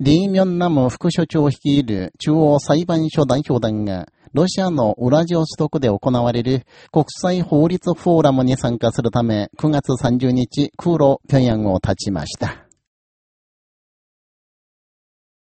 リー・ミョンナム副所長を率いる中央裁判所代表団が、ロシアのウラジオストクで行われる国際法律フォーラムに参加するため、9月30日、空路平壌を立ちました。